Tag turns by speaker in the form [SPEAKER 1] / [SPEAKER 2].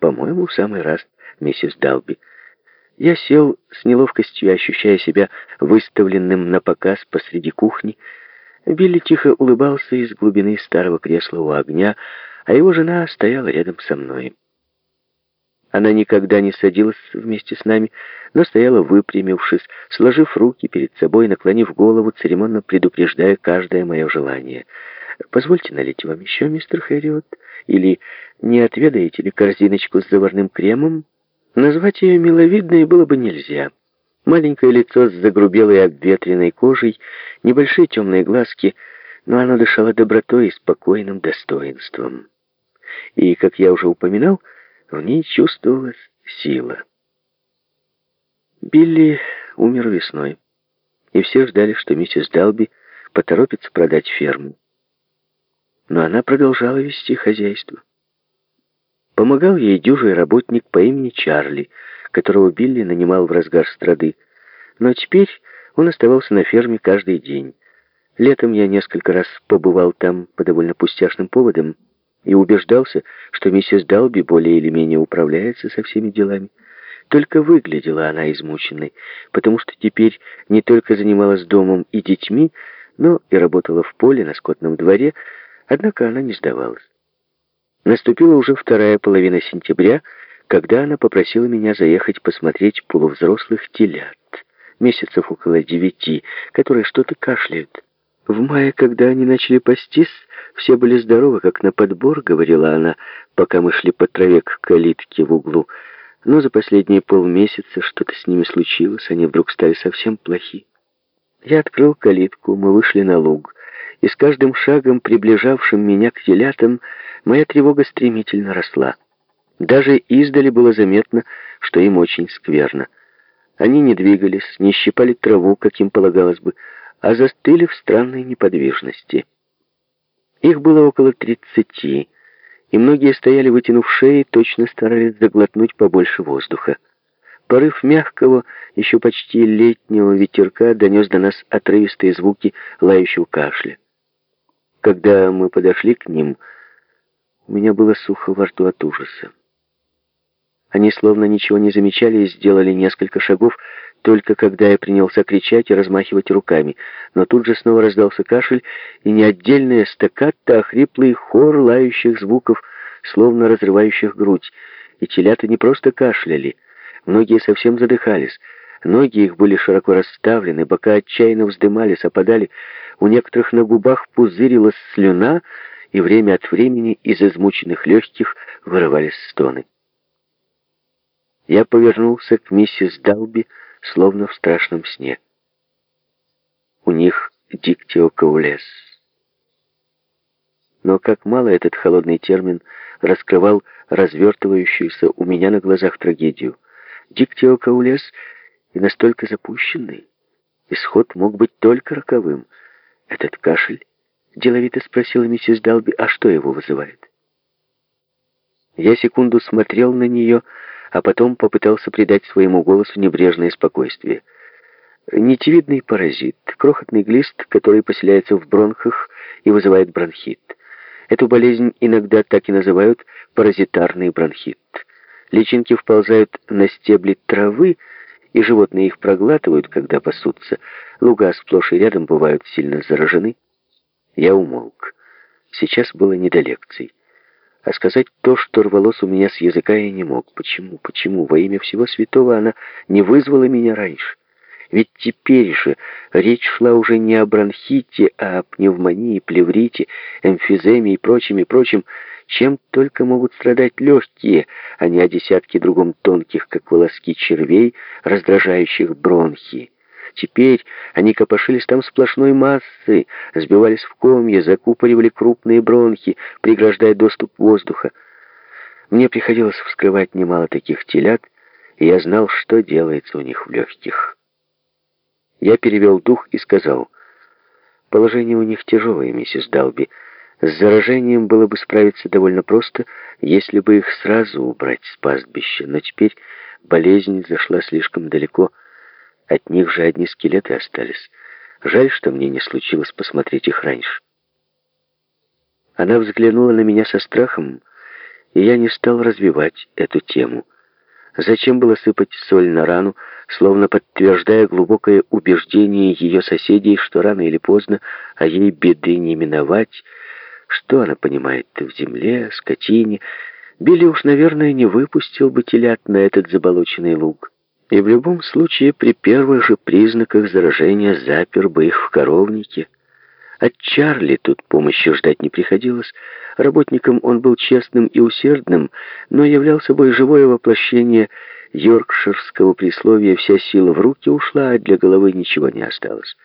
[SPEAKER 1] «По-моему, в самый раз, миссис Далби». Я сел с неловкостью, ощущая себя выставленным на показ посреди кухни. Билли тихо улыбался из глубины старого кресла у огня, а его жена стояла рядом со мной. Она никогда не садилась вместе с нами, но стояла выпрямившись, сложив руки перед собой, наклонив голову, церемонно предупреждая каждое мое желание. «Позвольте налить вам еще, мистер Хэриот? Или не отведаете ли корзиночку с заварным кремом?» Назвать ее миловидной было бы нельзя. Маленькое лицо с загрубелой обветренной кожей, небольшие темные глазки, но оно дышало добротой и спокойным достоинством. И, как я уже упоминал, в ней чувствовалась сила. Билли умер весной, и все ждали, что миссис Далби поторопится продать ферму. Но она продолжала вести хозяйство. Помогал ей дюжий работник по имени Чарли, которого Билли нанимал в разгар страды. Но теперь он оставался на ферме каждый день. Летом я несколько раз побывал там по довольно пустяшным поводам и убеждался, что миссис Далби более или менее управляется со всеми делами. Только выглядела она измученной, потому что теперь не только занималась домом и детьми, но и работала в поле на скотном дворе, однако она не сдавалась. Наступила уже вторая половина сентября, когда она попросила меня заехать посмотреть полувзрослых телят, месяцев около девяти, которые что-то кашляют. В мае, когда они начали пастись, все были здоровы, как на подбор, говорила она, пока мы шли по траве к калитке в углу. Но за последние полмесяца что-то с ними случилось, они вдруг стали совсем плохи. Я открыл калитку, мы вышли на луг и с каждым шагом, приближавшим меня к телятам, моя тревога стремительно росла. Даже издали было заметно, что им очень скверно. Они не двигались, не щипали траву, как им полагалось бы, а застыли в странной неподвижности. Их было около тридцати, и многие стояли, вытянув шеи, точно старались заглотнуть побольше воздуха. Порыв мягкого, еще почти летнего ветерка донес до нас отрывистые звуки лающего кашля. Когда мы подошли к ним, у меня было сухо во рту от ужаса. Они словно ничего не замечали и сделали несколько шагов, только когда я принялся кричать и размахивать руками. Но тут же снова раздался кашель, и не отдельная стакката, а хриплый хор лающих звуков, словно разрывающих грудь. И телята не просто кашляли, многие совсем задыхались. Ноги их были широко расставлены, бока отчаянно вздымались, опадали. У некоторых на губах пузырилась слюна, и время от времени из измученных легких вырывались стоны. Я повернулся к миссис Далби, словно в страшном сне. У них диктиокаулес. Но как мало этот холодный термин раскрывал развертывающуюся у меня на глазах трагедию. Диктиокаулес — и настолько запущенный. Исход мог быть только роковым. Этот кашель, деловито спросила миссис Далби, а что его вызывает? Я секунду смотрел на нее, а потом попытался придать своему голосу небрежное спокойствие. Нитевидный паразит, крохотный глист, который поселяется в бронхах и вызывает бронхит. Эту болезнь иногда так и называют паразитарный бронхит. Личинки вползают на стебли травы, и животные их проглатывают, когда пасутся. Луга сплошь и рядом бывают сильно заражены. Я умолк. Сейчас было не до лекций. А сказать то, что рвалось у меня с языка, я не мог. Почему? Почему? Во имя всего святого она не вызвала меня раньше. Ведь теперь же речь шла уже не о бронхите, а о пневмонии, плеврите, эмфиземе и прочим, и прочим, чем только могут страдать легкие, а не о десятке другом тонких, как волоски червей, раздражающих бронхи. Теперь они копошились там сплошной массой, сбивались в комья, закупоривали крупные бронхи, преграждая доступ воздуха. Мне приходилось вскрывать немало таких телят, и я знал, что делается у них в легких. Я перевел дух и сказал, «Положение у них тяжелое, миссис Далби». С заражением было бы справиться довольно просто, если бы их сразу убрать с пастбища, но теперь болезнь зашла слишком далеко, от них же одни скелеты остались. Жаль, что мне не случилось посмотреть их раньше. Она взглянула на меня со страхом, и я не стал развивать эту тему. Зачем было сыпать соль на рану, словно подтверждая глубокое убеждение ее соседей, что рано или поздно, а ей беды не миновать, что она понимает в земле, скотине. Билли уж, наверное, не выпустил бы телят на этот заболоченный луг. И в любом случае при первых же признаках заражения запер бы их в коровнике. От Чарли тут помощи ждать не приходилось. Работником он был честным и усердным, но являл собой живое воплощение йоркширского присловия «вся сила в руки ушла, а для головы ничего не осталось».